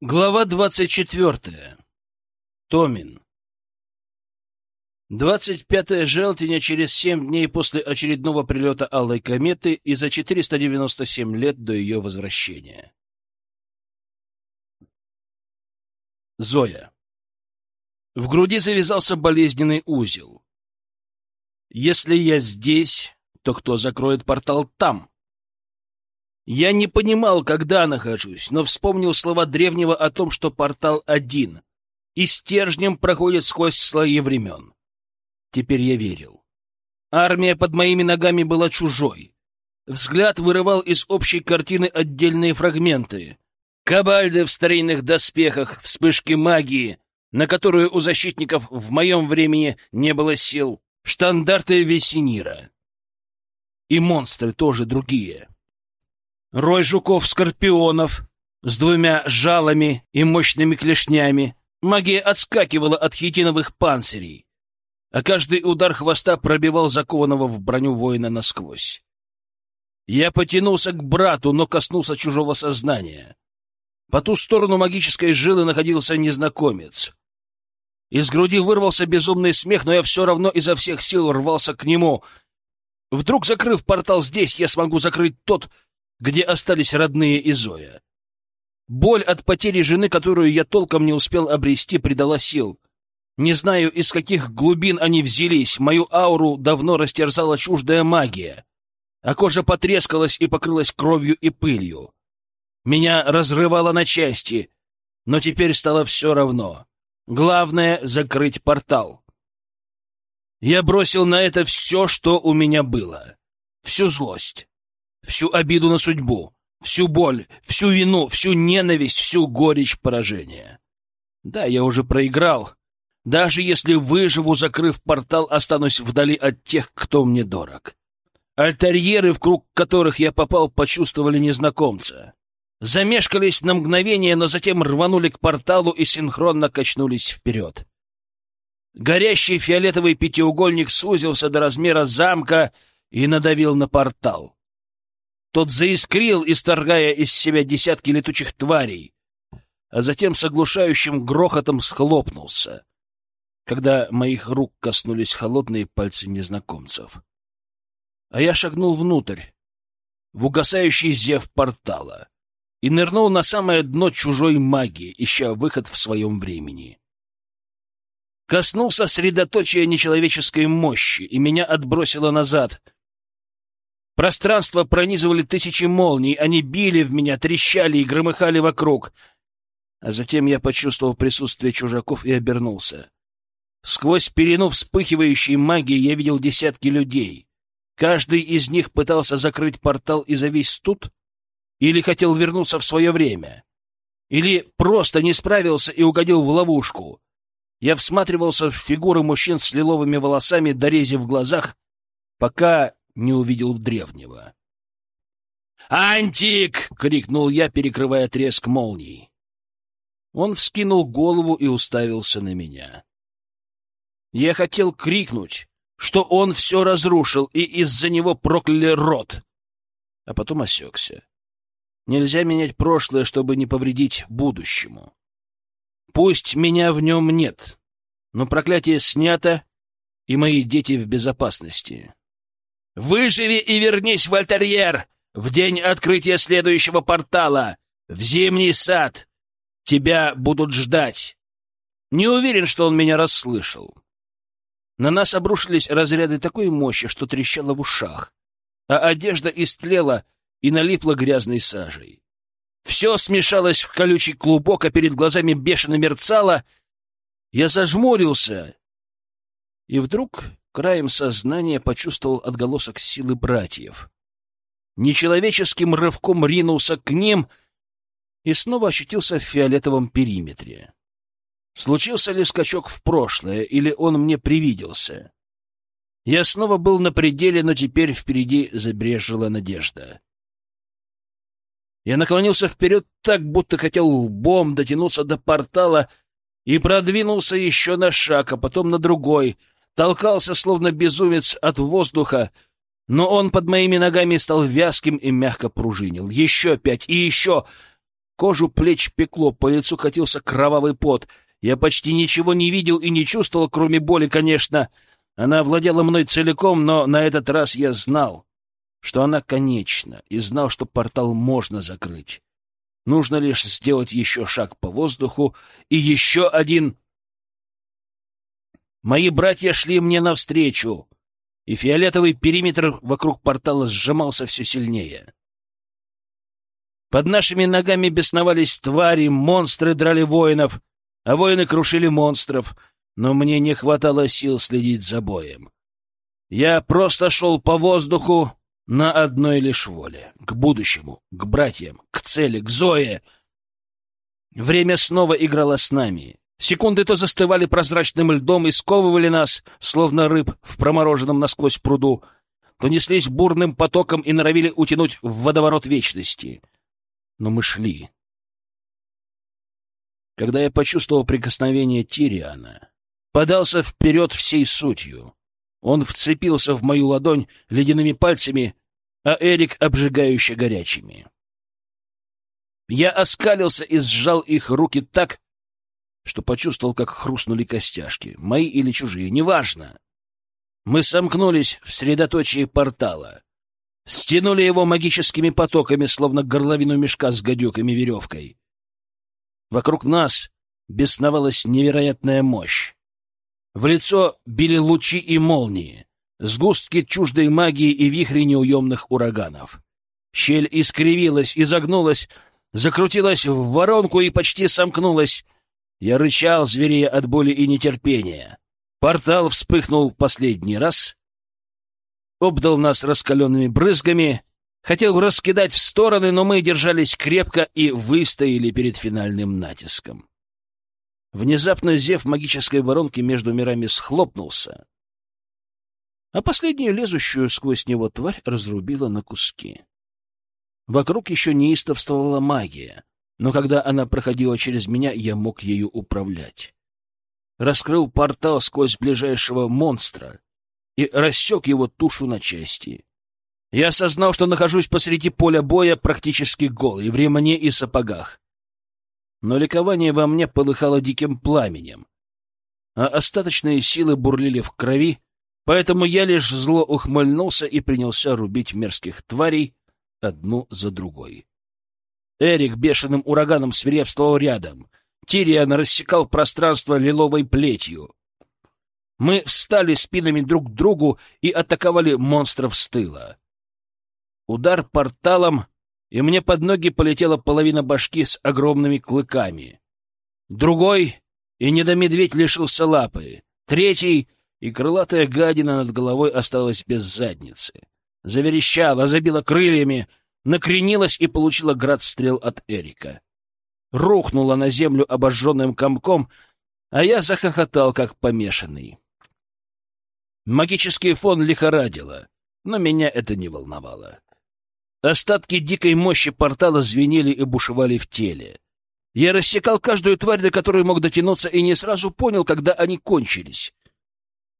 Глава двадцать четвертая. Томин. Двадцать пятое желтеня через семь дней после очередного прилета Алой кометы и за 497 лет до ее возвращения. Зоя. В груди завязался болезненный узел. Если я здесь, то кто закроет портал там? Я не понимал, когда нахожусь, но вспомнил слова древнего о том, что портал один и стержнем проходит сквозь слои времен. Теперь я верил. Армия под моими ногами была чужой. Взгляд вырывал из общей картины отдельные фрагменты. Кабальды в старинных доспехах, вспышки магии, на которую у защитников в моем времени не было сил, штандарты Весенира. И монстры тоже другие. Рой жуков-скорпионов с двумя жалами и мощными клешнями. Магия отскакивала от хитиновых панцирей, а каждый удар хвоста пробивал закованного в броню воина насквозь. Я потянулся к брату, но коснулся чужого сознания. По ту сторону магической жилы находился незнакомец. Из груди вырвался безумный смех, но я все равно изо всех сил рвался к нему. Вдруг, закрыв портал здесь, я смогу закрыть тот, где остались родные и Зоя. Боль от потери жены, которую я толком не успел обрести, придала сил. Не знаю, из каких глубин они взялись, мою ауру давно растерзала чуждая магия, а кожа потрескалась и покрылась кровью и пылью. Меня разрывало на части, но теперь стало все равно. Главное — закрыть портал. Я бросил на это все, что у меня было. Всю злость, всю обиду на судьбу, всю боль, всю вину, всю ненависть, всю горечь поражения. Да, я уже проиграл. Даже если выживу, закрыв портал, останусь вдали от тех, кто мне дорог. Альтерьеры, в круг которых я попал, почувствовали незнакомца. Замешкались на мгновение, но затем рванули к порталу и синхронно качнулись вперед. Горящий фиолетовый пятиугольник сузился до размера замка и надавил на портал. Тот заискрил, исторгая из себя десятки летучих тварей, а затем с оглушающим грохотом схлопнулся, когда моих рук коснулись холодные пальцы незнакомцев. А я шагнул внутрь, в угасающий зев портала, и нырнул на самое дно чужой магии, ища выход в своем времени. Коснулся средоточия нечеловеческой мощи, и меня отбросило назад — Пространство пронизывали тысячи молний, они били в меня, трещали и громыхали вокруг. А затем я почувствовал присутствие чужаков и обернулся. Сквозь перену вспыхивающей магии я видел десятки людей. Каждый из них пытался закрыть портал и завис тут, или хотел вернуться в свое время, или просто не справился и угодил в ловушку. Я всматривался в фигуры мужчин с лиловыми волосами, дорези в глазах, пока не увидел древнего. «Антик!» — крикнул я, перекрывая треск молний. Он вскинул голову и уставился на меня. Я хотел крикнуть, что он все разрушил, и из-за него прокляли рот. А потом осекся. Нельзя менять прошлое, чтобы не повредить будущему. Пусть меня в нем нет, но проклятие снято, и мои дети в безопасности. Выживи и вернись в Альтерьер в день открытия следующего портала, в Зимний сад. Тебя будут ждать. Не уверен, что он меня расслышал. На нас обрушились разряды такой мощи, что трещало в ушах, а одежда истлела и налипла грязной сажей. Все смешалось в колючий клубок, а перед глазами бешено мерцало. Я зажмурился, и вдруг краем сознания почувствовал отголосок силы братьев. Нечеловеческим рывком ринулся к ним и снова ощутился в фиолетовом периметре. Случился ли скачок в прошлое, или он мне привиделся? Я снова был на пределе, но теперь впереди забрежила надежда. Я наклонился вперед так, будто хотел лбом дотянуться до портала и продвинулся еще на шаг, а потом на другой — толкался, словно безумец от воздуха, но он под моими ногами стал вязким и мягко пружинил. Еще пять и еще... Кожу плеч пекло, по лицу катился кровавый пот. Я почти ничего не видел и не чувствовал, кроме боли, конечно. Она владела мной целиком, но на этот раз я знал, что она конечна, и знал, что портал можно закрыть. Нужно лишь сделать еще шаг по воздуху и еще один. Мои братья шли мне навстречу, и фиолетовый периметр вокруг портала сжимался все сильнее. Под нашими ногами бесновались твари, монстры драли воинов, а воины крушили монстров, но мне не хватало сил следить за боем. Я просто шел по воздуху на одной лишь воле — к будущему, к братьям, к цели, к Зое. Время снова играло с нами. Секунды то застывали прозрачным льдом и сковывали нас, словно рыб в промороженном насквозь пруду, то неслись бурным потоком и норовили утянуть в водоворот вечности — но мы шли. Когда я почувствовал прикосновение Тириана, подался вперед всей сутью. Он вцепился в мою ладонь ледяными пальцами, а Эрик — обжигающе горячими. Я оскалился и сжал их руки так, что почувствовал, как хрустнули костяшки, мои или чужие, неважно. Мы сомкнулись в средоточии портала стянули его магическими потоками, словно горловину мешка с гадюками веревкой. Вокруг нас бесновалась невероятная мощь. В лицо били лучи и молнии, сгустки чуждой магии и вихри неуемных ураганов. Щель искривилась, изогнулась, закрутилась в воронку и почти сомкнулась. Я рычал, зверея от боли и нетерпения. Портал вспыхнул последний раз, обдал нас раскаленными брызгами, хотел раскидать в стороны, но мы держались крепко и выстояли перед финальным натиском. Внезапно зев магической воронки между мирами схлопнулся, а последнюю лезущую сквозь него тварь разрубила на куски. Вокруг еще неистовствовала магия, но когда она проходила через меня, я мог ею управлять. Раскрыл портал сквозь ближайшего монстра, и рассек его тушу на части. Я осознал, что нахожусь посреди поля боя практически голый, в ремне и сапогах. Но ликование во мне полыхало диким пламенем, а остаточные силы бурлили в крови, поэтому я лишь зло ухмыльнулся и принялся рубить мерзких тварей одну за другой. Эрик бешеным ураганом свирепствовал рядом. Тириан рассекал пространство лиловой плетью. Мы встали спинами друг к другу и атаковали монстров с тыла. Удар порталом, и мне под ноги полетела половина башки с огромными клыками. Другой, и недомедведь лишился лапы. Третий, и крылатая гадина над головой осталась без задницы. Заверещала, забила крыльями, накренилась и получила град стрел от Эрика. Рухнула на землю обожженным комком, а я захохотал, как помешанный. Магический фон лихорадило, но меня это не волновало. Остатки дикой мощи портала звенели и бушевали в теле. Я рассекал каждую тварь, до которой мог дотянуться, и не сразу понял, когда они кончились.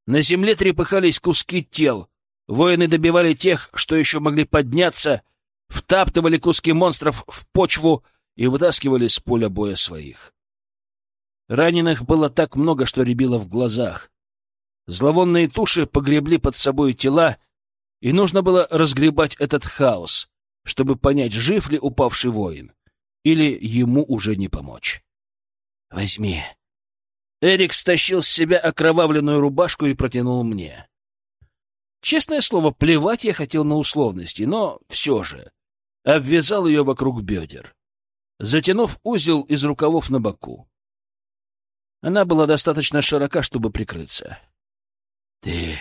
На земле трепыхались куски тел. Воины добивали тех, что еще могли подняться, втаптывали куски монстров в почву и вытаскивали с поля боя своих. Раненых было так много, что рябило в глазах. Зловонные туши погребли под собой тела, и нужно было разгребать этот хаос, чтобы понять, жив ли упавший воин, или ему уже не помочь. «Возьми». Эрик стащил с себя окровавленную рубашку и протянул мне. Честное слово, плевать я хотел на условности, но все же обвязал ее вокруг бедер, затянув узел из рукавов на боку. Она была достаточно широка, чтобы прикрыться. — Ты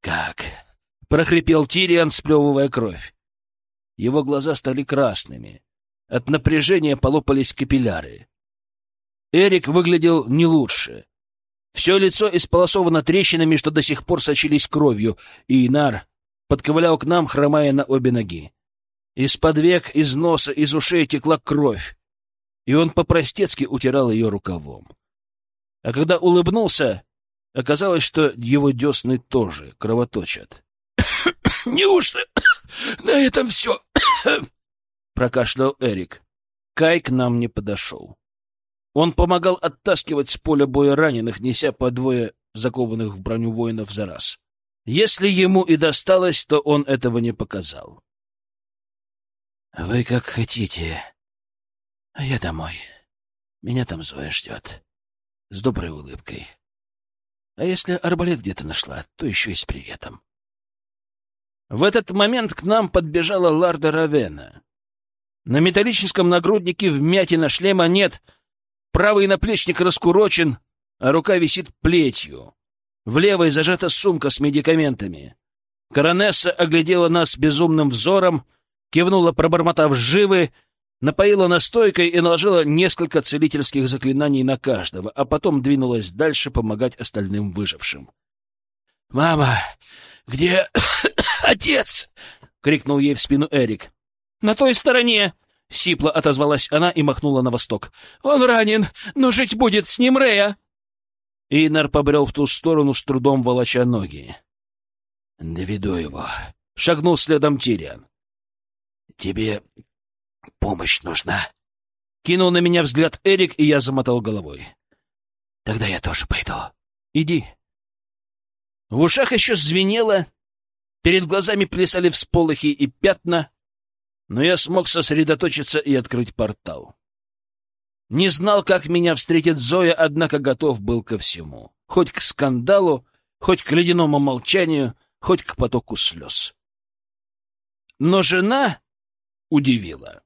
как? — прохрипел Тириан, сплевывая кровь. Его глаза стали красными. От напряжения полопались капилляры. Эрик выглядел не лучше. Все лицо исполосовано трещинами, что до сих пор сочились кровью, и Инар подковылял к нам, хромая на обе ноги. Из-под век, из носа, из ушей текла кровь, и он по-простецки утирал ее рукавом. А когда улыбнулся, Оказалось, что его десны тоже кровоточат. «Неужто на этом все?» — прокашлял Эрик. Кай к нам не подошел. Он помогал оттаскивать с поля боя раненых, неся по двое закованных в броню воинов за раз. Если ему и досталось, то он этого не показал. — Вы как хотите, а я домой. Меня там Зоя ждет. С доброй улыбкой. А если арбалет где-то нашла, то еще и с приветом. В этот момент к нам подбежала Ларда Равена. На металлическом нагруднике вмятина шлема нет, правый наплечник раскурочен, а рука висит плетью. В левой зажата сумка с медикаментами. Коронесса оглядела нас безумным взором, кивнула, пробормотав живы, напоила настойкой и наложила несколько целительских заклинаний на каждого, а потом двинулась дальше помогать остальным выжившим. «Мама, где отец?» — крикнул ей в спину Эрик. «На той стороне!» — сипло отозвалась она и махнула на восток. «Он ранен, но жить будет с ним Рея!» Инар побрел в ту сторону, с трудом волоча ноги. «Доведу его», — шагнул следом Тириан. «Тебе помощь нужна?» Кинул на меня взгляд Эрик, и я замотал головой. «Тогда я тоже пойду. Иди». В ушах еще звенело, перед глазами плясали всполохи и пятна, но я смог сосредоточиться и открыть портал. Не знал, как меня встретит Зоя, однако готов был ко всему. Хоть к скандалу, хоть к ледяному молчанию, хоть к потоку слез. Но жена удивила.